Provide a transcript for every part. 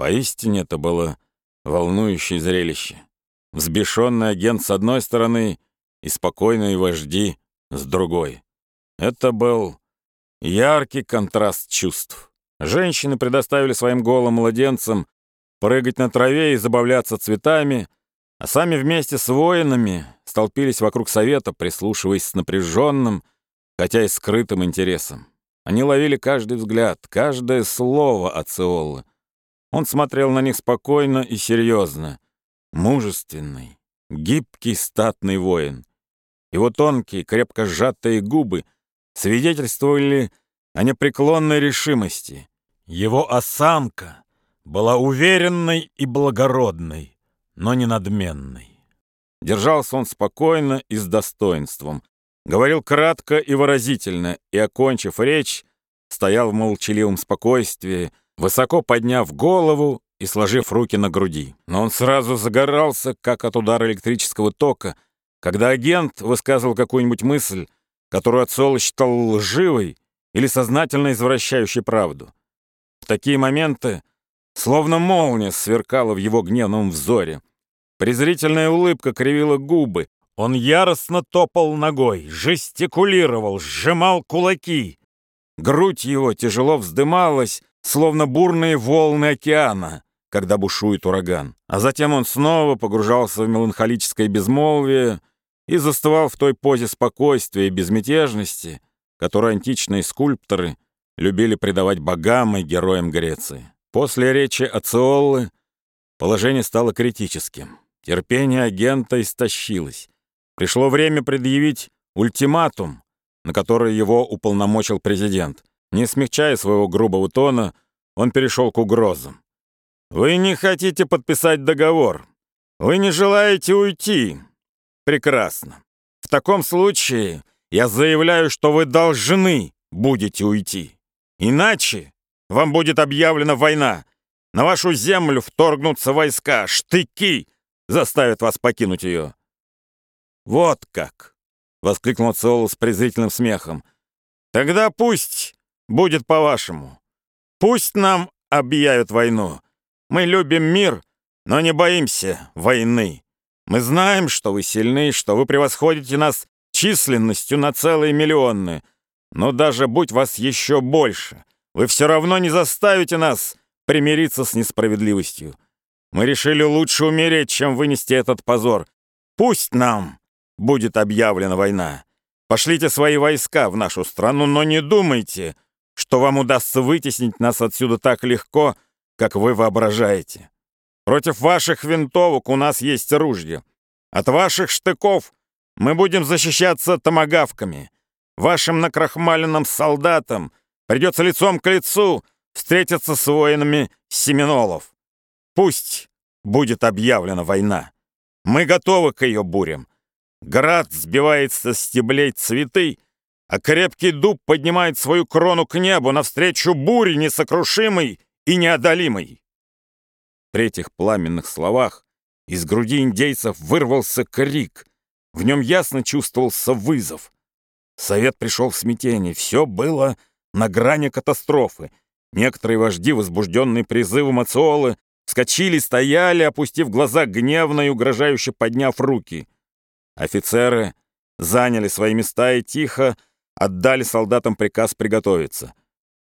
Поистине это было волнующее зрелище. Взбешенный агент с одной стороны и спокойные вожди с другой. Это был яркий контраст чувств. Женщины предоставили своим голым младенцам прыгать на траве и забавляться цветами, а сами вместе с воинами столпились вокруг совета, прислушиваясь с напряженным, хотя и скрытым интересом. Они ловили каждый взгляд, каждое слово Ациолы. Он смотрел на них спокойно и серьезно, мужественный, гибкий статный воин. Его тонкие, крепко сжатые губы свидетельствовали о непреклонной решимости. Его осанка была уверенной и благородной, но не надменной. Держался он спокойно и с достоинством, говорил кратко и выразительно, и, окончив речь, стоял в молчаливом спокойствии, высоко подняв голову и сложив руки на груди. Но он сразу загорался, как от удара электрического тока, когда агент высказывал какую-нибудь мысль, которую Ацоло считал лживой или сознательно извращающей правду. В такие моменты словно молния сверкала в его гневном взоре. Презрительная улыбка кривила губы. Он яростно топал ногой, жестикулировал, сжимал кулаки. Грудь его тяжело вздымалась, словно бурные волны океана когда бушует ураган. А затем он снова погружался в меланхолическое безмолвие и застывал в той позе спокойствия и безмятежности, которую античные скульпторы любили придавать богам и героям Греции. После речи Ациоллы положение стало критическим. Терпение агента истощилось. Пришло время предъявить ультиматум, на который его уполномочил президент. Не смягчая своего грубого тона, он перешел к угрозам. Вы не хотите подписать договор. Вы не желаете уйти. Прекрасно. В таком случае я заявляю, что вы должны будете уйти. Иначе вам будет объявлена война. На вашу землю вторгнутся войска, штыки заставят вас покинуть ее. Вот как! — воскликнул Цеол с презрительным смехом. «Тогда пусть будет по-вашему. Пусть нам объявят войну. Мы любим мир, но не боимся войны. Мы знаем, что вы сильны, что вы превосходите нас численностью на целые миллионы. Но даже будь вас еще больше, вы все равно не заставите нас примириться с несправедливостью. Мы решили лучше умереть, чем вынести этот позор. Пусть нам будет объявлена война. Пошлите свои войска в нашу страну, но не думайте, что вам удастся вытеснить нас отсюда так легко, как вы воображаете. Против ваших винтовок у нас есть ружья. От ваших штыков мы будем защищаться томагавками. Вашим накрахмаленным солдатам придется лицом к лицу встретиться с воинами семинолов. Пусть будет объявлена война. Мы готовы к ее бурям. Град сбивает со стеблей цветы, а крепкий дуб поднимает свою крону к небу навстречу буре несокрушимой и неодолимый. При этих пламенных словах из груди индейцев вырвался крик. В нем ясно чувствовался вызов. Совет пришел в смятение. Все было на грани катастрофы. Некоторые вожди, возбужденные призывом Ациолы, вскочили, стояли, опустив глаза гневно и угрожающе подняв руки. Офицеры заняли свои места и тихо отдали солдатам приказ приготовиться.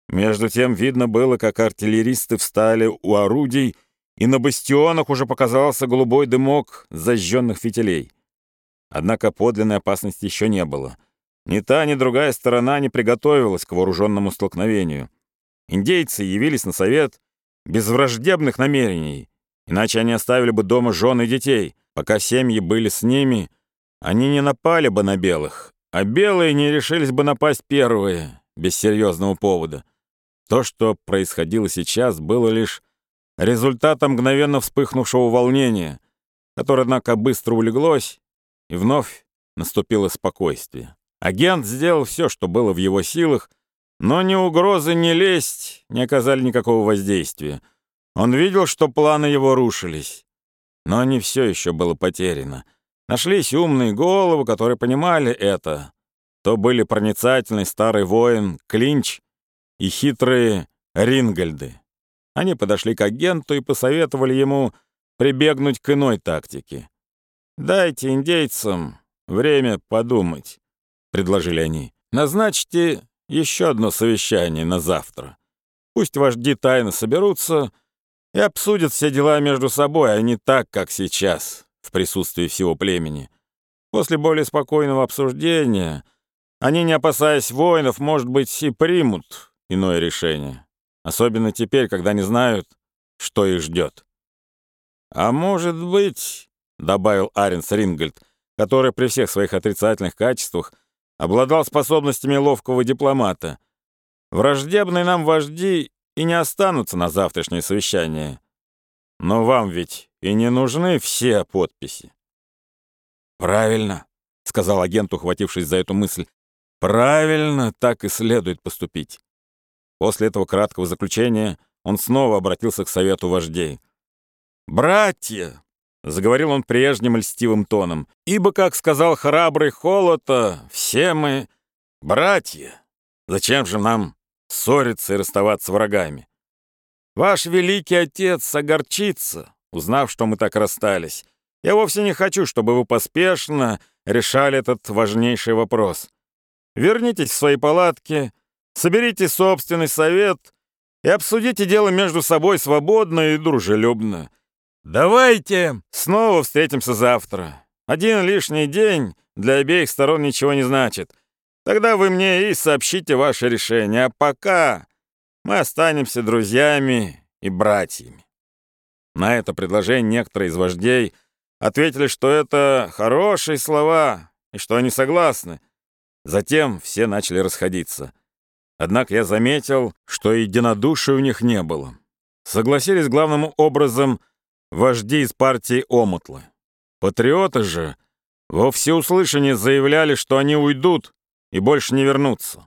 Между тем видно было, как артиллеристы встали у орудий, и на бастионах уже показался голубой дымок зажженных фитилей. Однако подлинной опасности еще не было. Ни та, ни другая сторона не приготовилась к вооруженному столкновению. Индейцы явились на совет без враждебных намерений, иначе они оставили бы дома жен и детей. Пока семьи были с ними, они не напали бы на белых, а белые не решились бы напасть первые, без серьезного повода. То, что происходило сейчас, было лишь результатом мгновенно вспыхнувшего волнения, которое, однако, быстро улеглось, и вновь наступило спокойствие. Агент сделал все, что было в его силах, но ни угрозы, ни лесть не оказали никакого воздействия. Он видел, что планы его рушились. Но не все еще было потеряно. Нашлись умные головы, которые понимали это. То были проницательный старый воин Клинч и хитрые Рингольды. Они подошли к агенту и посоветовали ему прибегнуть к иной тактике. «Дайте индейцам время подумать», — предложили они. «Назначьте еще одно совещание на завтра. Пусть вожди тайно соберутся и обсудят все дела между собой, а не так, как сейчас, в присутствии всего племени. После более спокойного обсуждения они, не опасаясь воинов, может быть, и примут иное решение. Особенно теперь, когда не знают, что их ждет. «А может быть», — добавил Аренс Рингольд, который при всех своих отрицательных качествах обладал способностями ловкого дипломата, враждебные нам вожди и не останутся на завтрашнее совещание. Но вам ведь и не нужны все подписи. «Правильно», — сказал агент, ухватившись за эту мысль. «Правильно, так и следует поступить». После этого краткого заключения он снова обратился к совету вождей. «Братья!» — заговорил он прежним льстивым тоном. «Ибо, как сказал храбрый Холота, все мы братья. Зачем же нам ссориться и расставаться врагами? Ваш великий отец огорчится, узнав, что мы так расстались. Я вовсе не хочу, чтобы вы поспешно решали этот важнейший вопрос. Вернитесь в свои палатки, соберите собственный совет и обсудите дело между собой свободно и дружелюбно. Давайте снова встретимся завтра. Один лишний день для обеих сторон ничего не значит. Тогда вы мне и сообщите ваше решение. А пока мы останемся друзьями и братьями. На это предложение некоторые из вождей ответили, что это хорошие слова и что они согласны. Затем все начали расходиться. Однако я заметил, что единодушия у них не было. Согласились главным образом вожди из партии Омутла. Патриоты же во всеуслышание заявляли, что они уйдут и больше не вернутся.